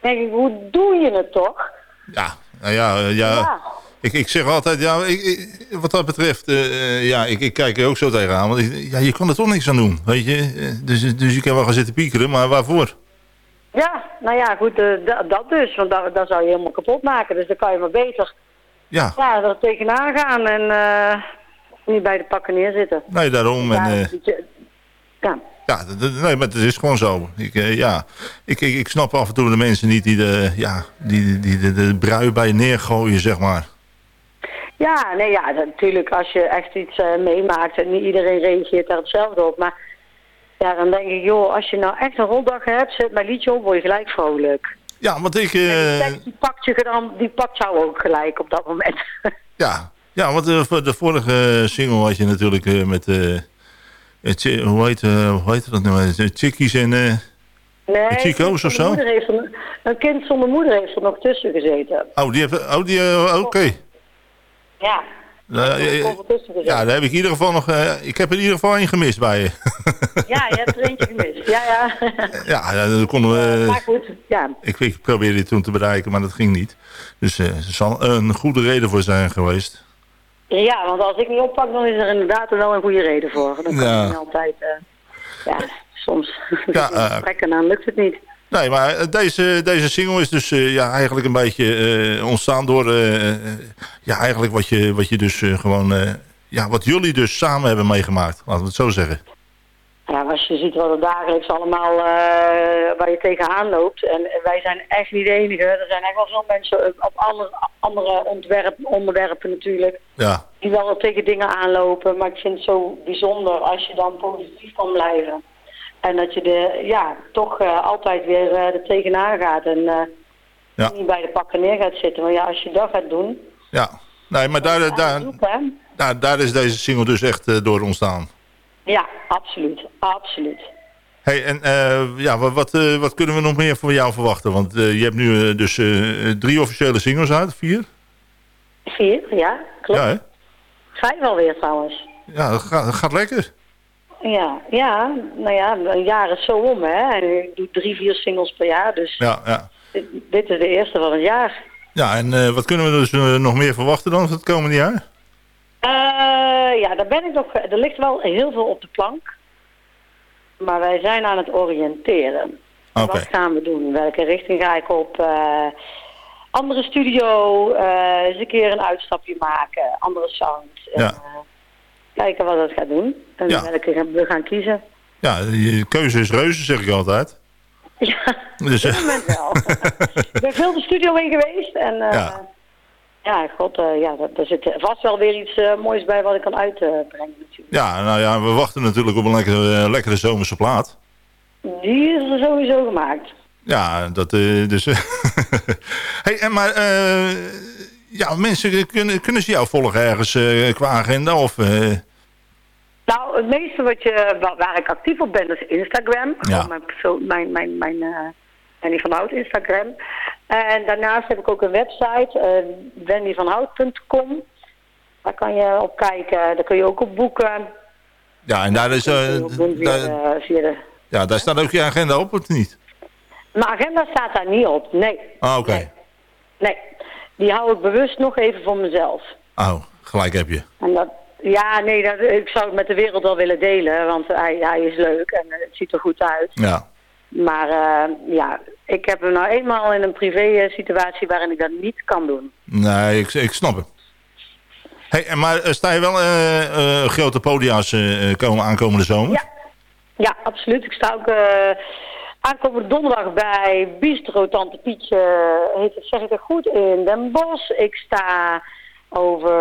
Dan denk ik, hoe doe je het toch? Ja, nou ja, ja. Ik, ik zeg altijd, ja, ik, ik- wat dat betreft, eh, eh, ja, ik, ik kijk er ook zo tegenaan. Want ja, je kan er toch niks aan doen, weet je. Eh, Dus, dus je kan wel gaan zitten piekeren, maar waarvoor? Ja, nou ja, goed, da- dat dus. Want daar, daar zou je helemaal kapot maken. Dus dan kan je maar beter Ja, ja, er tegenaan gaan en niet bij de pakken neerzitten. nee, daarom. En, ja, beetje- ja. ja, nee, maar het is gewoon zo. Ik, ja, ik, ik, ik snap af en toe de mensen niet die de, ja, die, die de, de brui bij je neergooien, zeg maar. Ja, nee, ja, dat- natuurlijk als je echt iets eh, meemaakt en niet iedereen reageert daar hetzelfde op. Maar ja, dan denk ik, joh, als je nou echt een roldag hebt, zet mijn liedje op, word je gelijk vrolijk. Ja, want ik... Die eh, die pakt, je dan, die pakt jou ook gelijk op dat moment. Ja, ja want eh, voor de vorige single had je natuurlijk met... hoe, heet, hoe heet dat nou? Chickies en... Nee, Chico's of zo? er- een kind zonder moeder heeft er nog tussen gezeten. oh, die heeft... Oh, die... Oké. Ja. Nou, ja, een ja, daar heb ik in ieder geval nog... eh, ik heb in ieder geval één gemist bij je. Ja, je hebt er eentje gemist. Ja, ja. ja, dan konden we... maar goed, ja. Ik, ik probeerde dit toen te bereiken, maar dat ging niet. Dus eh, er zal een goede reden voor zijn geweest. Ja, want als ik niet oppak, dan is er inderdaad wel een goede reden voor. Dan kan Ja. altijd... eh, ja, soms Ja, eh, gesprekken, dan lukt het niet. Nee, maar eh, deze, deze single is dus eh, ja, eigenlijk een beetje eh, ontstaan door... ja, eigenlijk wat je, wat je dus gewoon... ja, wat jullie dus samen hebben meegemaakt. Laten we het zo zeggen. Ja, als je ziet wat er dagelijks allemaal waar je tegenaan loopt. En, wij zijn echt niet de enige. Er zijn echt wel veel mensen op alle andere ontwerp, onderwerpen natuurlijk. Ja, Die wel tegen dingen aanlopen. Maar ik vind het zo bijzonder als je dan positief kan blijven. En dat je er ja, toch eh, altijd weer eh, er tegenaan gaat. En eh, Ja. niet bij de pakken neer gaat zitten. Want ja, als je dat gaat doen. ja. Nee, maar daar, daar, daar, daar is deze single dus echt door ontstaan. Ja, absoluut. Absoluut. Hey, en ja, wat, wat, wat kunnen we nog meer van jou verwachten? Want je hebt nu dus drie officiële singles uit, vier? Vier, ja, klopt. Ja, hè? Vijf alweer trouwens. Ja, dat gaat, dat gaat lekker. Ja, ja, nou ja, een jaar is zo om, hè. En ik doe drie, vier singles per jaar, dus Ja, ja. dit, dit is de eerste van het jaar. Ja, en eh, wat kunnen we dus eh, nog meer verwachten dan voor het komende jaar? Eh, ja, daar ben ik nog, er ligt wel heel veel op de plank. Maar wij zijn aan het oriënteren. Wat gaan we doen? Welke richting ga ik op? Andere studio, eens een keer een uitstapje maken, andere sound. Ja. Eh, kijken wat het gaat doen en Ja. welke gaan- we gaan kiezen. Ja, je keuze is reuze, zeg ik altijd. Ja, Dus, op eh, dit moment wel. ik ben veel de studio in geweest en eh, Ja. ja. god, eh, ja, daar- daar zit vast wel weer iets eh, moois bij wat ik kan uitbrengen natuurlijk. ja, nou ja, we wachten natuurlijk op een lekkere, eh, lekkere zomerse plaat. Die is er sowieso gemaakt. Ja, dat eh, dus... hey, en maar... eh, ja, mensen kunnen, kunnen ze jou volgen ergens eh, qua agenda of... eh, Nou, het meeste wat je, wa- waar ik actief op ben, is Instagram. Ja. Mijn, mijn, mijn, mijn eh, Wendy van Hout Instagram. En daarnaast heb ik ook een website, uh, wendyvanhout.com. Daar kan je op kijken, daar kun je ook op boeken. ja, en daar, is, eh, daar, de- ja, daar staat ook je agenda op, of niet? Mijn agenda staat daar niet op, nee. Ah, oké. Nee, die hou ik bewust nog even voor mezelf. Oh, gelijk heb je. En dat, ja, nee, dat, ik zou het met de wereld wel willen delen, want hij, hij is leuk en het ziet er goed uit. Ja. Maar eh, ja, ik heb hem nou eenmaal in een privé eh, situatie waarin ik dat niet kan doen. Nee, ik, ik snap het. Hey, en maar eh, sta je wel eh, grote podia's komen aankomende zomer? Ja. Ja, absoluut. Ik sta ook aankomende donderdag bij Bistro Tante Pietje, heet het, zeg ik het goed, in Den Bosch. Ik sta over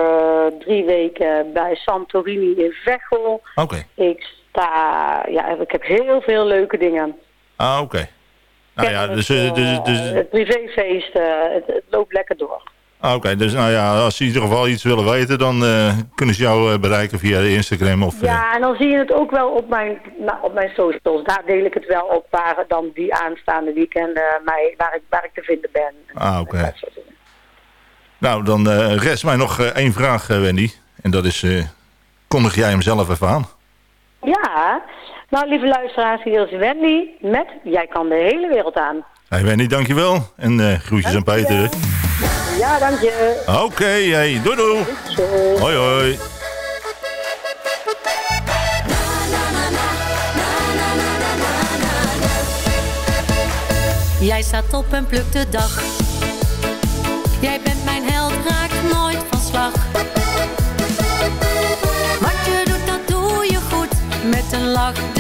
drie weken bij Santorini in Veghel. Oké. Ik sta, ja, ik heb heel veel leuke dingen. Ah, oké. Nou ja, dus... eh, dus, dus Het privéfeest, eh, het, het loopt lekker door. ah, Oké, dus nou ja, als ze in ieder geval iets willen weten, dan eh, kunnen ze jou eh, bereiken via de Instagram of... eh, Ja, en dan zie je het ook wel op mijn, nou, op mijn socials. Daar deel ik het wel op waar dan die aanstaande weekenden mij, waar, ik, waar ik te vinden ben. ah, oké. Nou, dan eh, rest mij nog eh, één vraag, eh, Wendy. En dat is, eh, kondig jij hem zelf even aan? Ja, nou lieve luisteraars, hier is Wendy met Jij kan de hele wereld aan. Hey Wendy, dankjewel. En eh, groetjes aan Peter. Ja, dank je. Oké, hey, doei doei. Hoi hoi. Jij staat op en plukt de dag. Jij bent Met een lach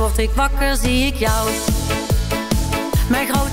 word ik wakker, zie ik jou. Mijn grote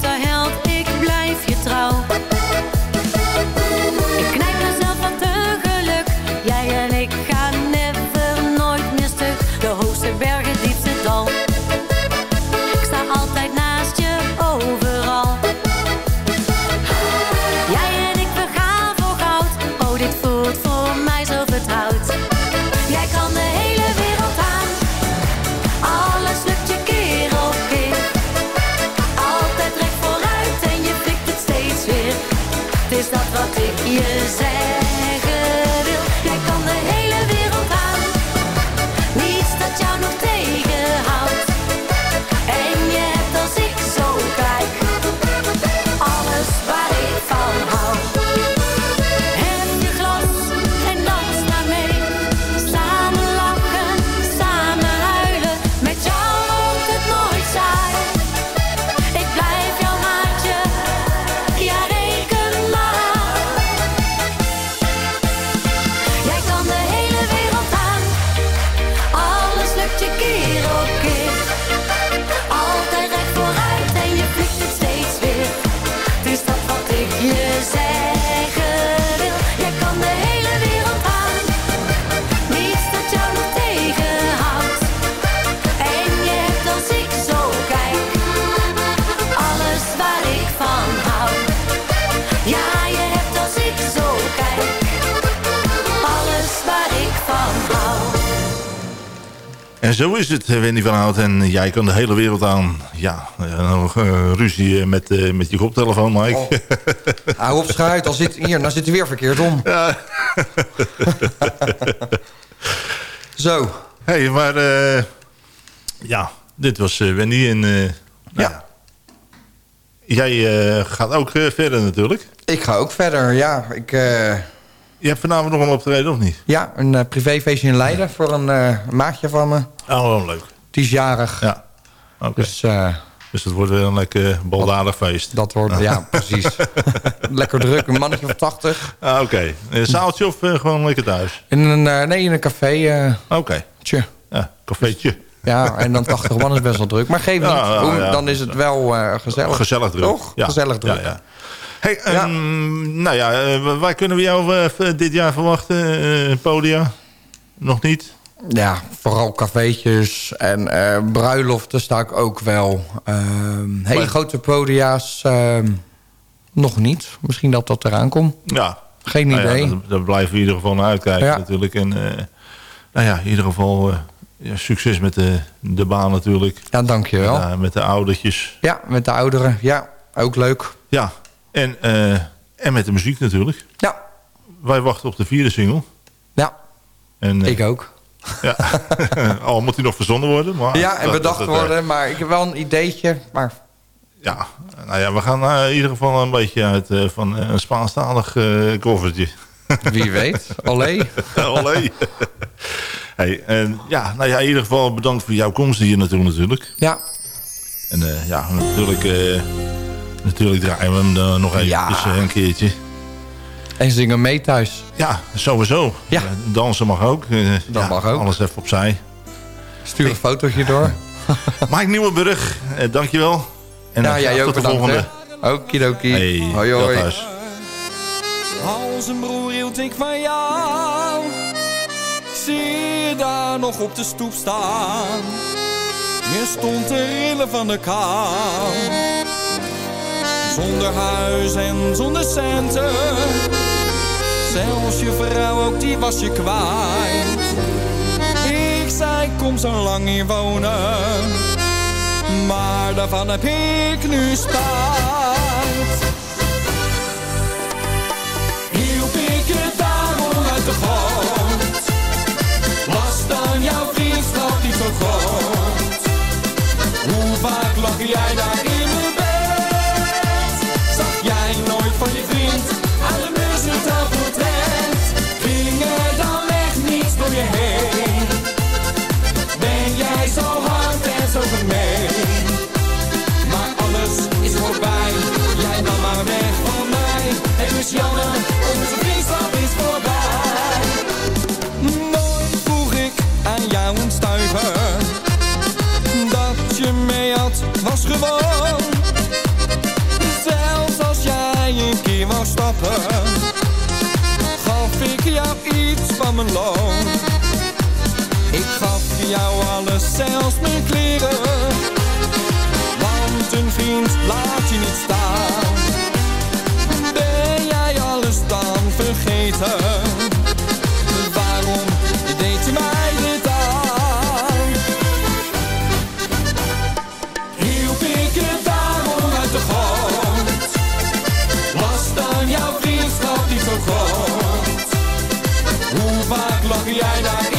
zo is het, eh, Wendy van Hout. En jij kan de hele wereld aan. Ja, eh, nog eh, ruzie met, met je koptelefoon, Mike. Oh. Hou op schuit, dan zit, hier, dan zit hij weer verkeerd om. Zo. hey, maar eh, ja, dit was Wendy. En eh, ja. Jij gaat ook verder natuurlijk. Ik ga ook verder, ja. Ik, eh, Je hebt vanavond nog een optreden, of niet? ja, een eh, privéfeestje in Leiden voor een eh, maatje van me. Oh, leuk. Die is jarig. Ja. Oké. Dus, eh, Dus het wordt weer een lekker baldadig feest. dat wordt, ja, precies. lekker druk, een mannetje van 80. Ah, Oké. Een zaaltje of gewoon lekker thuis? In een, eh, nee, in een café. Oké. tje. Ja, cafeetje. Ja, en dan 80 man is best wel druk. Maar geef niet, Ja, ja, Hoe- ja. dan is het wel gezellig. Gezellig druk. Toch? Ja. Gezellig druk. Ja, ja. Hey, ehm, nou ja, eh, waar kunnen we jou eh, dit jaar verwachten? eh, podia? Nog niet? Ja, vooral cafeetjes en bruiloften sta ik ook wel. Ehm, hele Maar- grote podia's ehm, nog niet. Misschien dat dat eraan komt. Ja. Geen Nou ja, idee. daar- daar blijven we in ieder geval naar uitkijken Ja. natuurlijk. En nou ja, in ieder geval ja, succes met de, de baan natuurlijk. Ja, dankjewel. Ja, met de oudertjes. Ja, met de ouderen. Ja, ook leuk. Ja, en, eh, en met de muziek natuurlijk. Ja. Wij wachten op de vierde single. Ja, En, eh, ik ook. Ja. Al moet die nog verzonnen worden. Maar Ja, en dat- bedacht dat- dat, eh, worden. Maar ik heb wel een ideetje. Maar Ja, nou ja, we gaan in ieder geval een beetje uit eh, van eh, een Spaanstalig eh koffertje. wie weet. Olé. Olé. hey, en ja, nou ja, in ieder geval bedankt voor jouw komst hier naartoe natuurlijk. Ja. En eh, ja, natuurlijk, eh, natuurlijk draaien we hem eh, nog even Ja. een keertje. En zingen mee thuis. Ja, sowieso. Ja. Dansen mag ook. Eh, Dat ja, mag ook. Alles even opzij. Stuur een fotootje door. Mike Nieuwenburg, eh, dankjewel. En ja, eh, jij ook tot de bedankt. volgende. hè. Okidoki. Hey, hoi hoi. thuis. Als een broer hield ik van jou. Zie je daar nog op de stoep staan? Je stond te rillen van de kou. Zonder huis en zonder centen. Zelfs je vrouw ook, die was je kwijt. Ik zei, kom zo lang hier wonen. Maar daarvan heb ik nu spijt. Hielp ik je daarom uit de grond? Was dan jouw vriendschap niet zo groot? Hoe vaak lag jij daar Zelfs als jij een keer wou stappen, gaf ik jou iets van mijn loon. Ik gaf jou alles, zelfs mijn kleren. Want een vriend laat je niet staan. Ben jij alles dan vergeten? Lag jij daar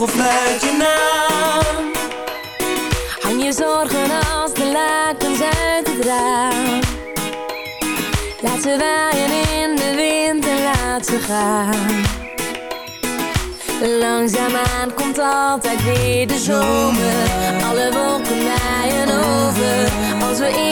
vogel fluit je naam. Hang je zorgen als de lakens uit het raam. Laat ze waaien in de wind en laat ze gaan. Langzaamaan komt altijd weer de zomer. Alle wolken waaien over. Als we in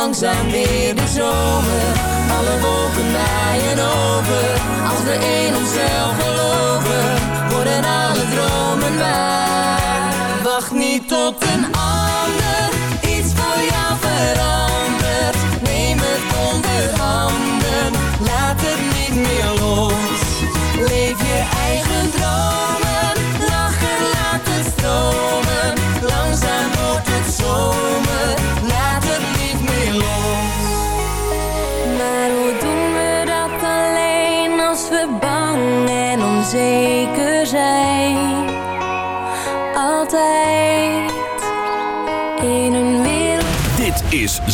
langzaam weer de zomer. Alle wolken waaien over. Als we in onszelf geloven, worden alle dromen waar. Wacht niet tot een ander iets voor jou verandert. Neem het onder handen, laat het niet meer los. Leef je eigen dromen, lachen, laat het stromen.